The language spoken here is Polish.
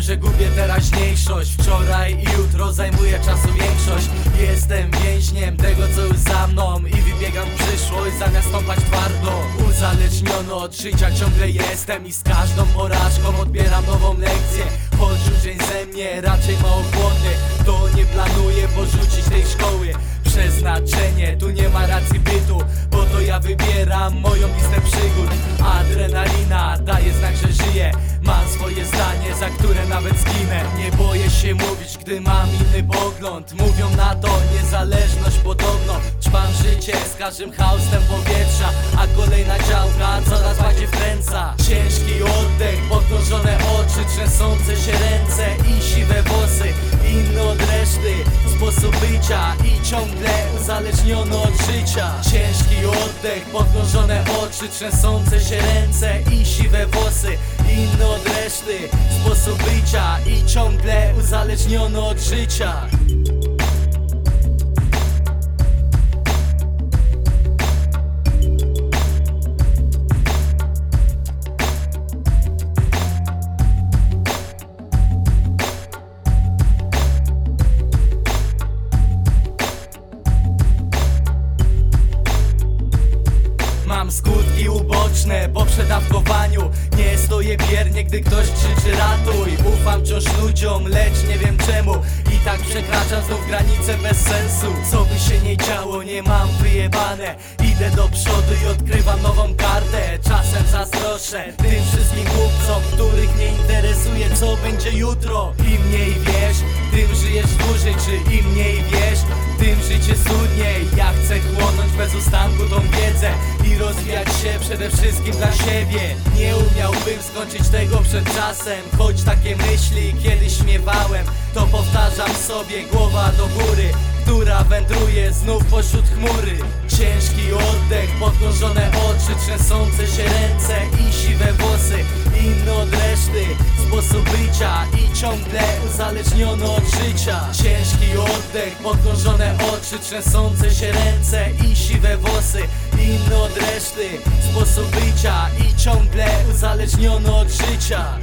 że gubię teraźniejszość. Wczoraj i jutro zajmuję czasu większość. Jestem więźniem tego co już za mną. I wybiegam w przyszłość zamiast stąpać twardo. Uzależniony od życia ciągle jestem. I z każdą porażką odbieram nową lekcję. Choć uczeń ze mnie raczej małochłonny To nie planuję porzucić tej szkoły. Przeznaczenie, tu nie ma racji bytu. Bo to ja wybieram moją listę przygód. Adrenalina daje znak, że żyję. Mam swoje za które nawet zginę. Nie boję się mówić, gdy mam inny pogląd. Mówią na to niezależność podobno Ćpam życie z każdym haustem powietrza A kolejna działka coraz bardziej wkręca. Ciężki oddech, podkrążone oczy Trzęsące się ręce i siwe włosy. Inny od reszty, sposób bycia I ciągle uzależniony od życia. Ciężki oddech, podkrążone oczy Trzęsące się ręce i siwe włosy. Inny od reszty, bycia I ciągle uzależniony od życia skutki uboczne po przedawkowaniu. Nie stoję biernie, gdy ktoś krzyczy ratuj. Ufam wciąż ludziom, lecz nie wiem czemu. I tak przekraczam znów granice bez sensu. Co by się nie działo, nie mam wyjebane. Idę do przodu i odkrywam nową kartę. Czasem zazdroszę tym wszystkim głupcom Których nie interesuje co będzie jutro. Im mniej wiesz, tym żyjesz dłużej Czy im mniej wiesz, tym życie trudniej Ja chcę chłonąć bez ustanku tą wiedzę przede wszystkim dla siebie. Nie umiałbym skończyć tego przed czasem. Choć takie myśli kiedyś śmiewałem To powtarzam sobie głowa do góry która wędruje znów pośród chmury. Ciężki oddech, podkrążone oczy Trzęsące się ręce i siwe włosy uzależniony od życia. Ciężki oddech, podkrążone oczy Trzęsące się ręce i siwe włosy. Inny od reszty, sposób bycia I ciągle uzależniony od życia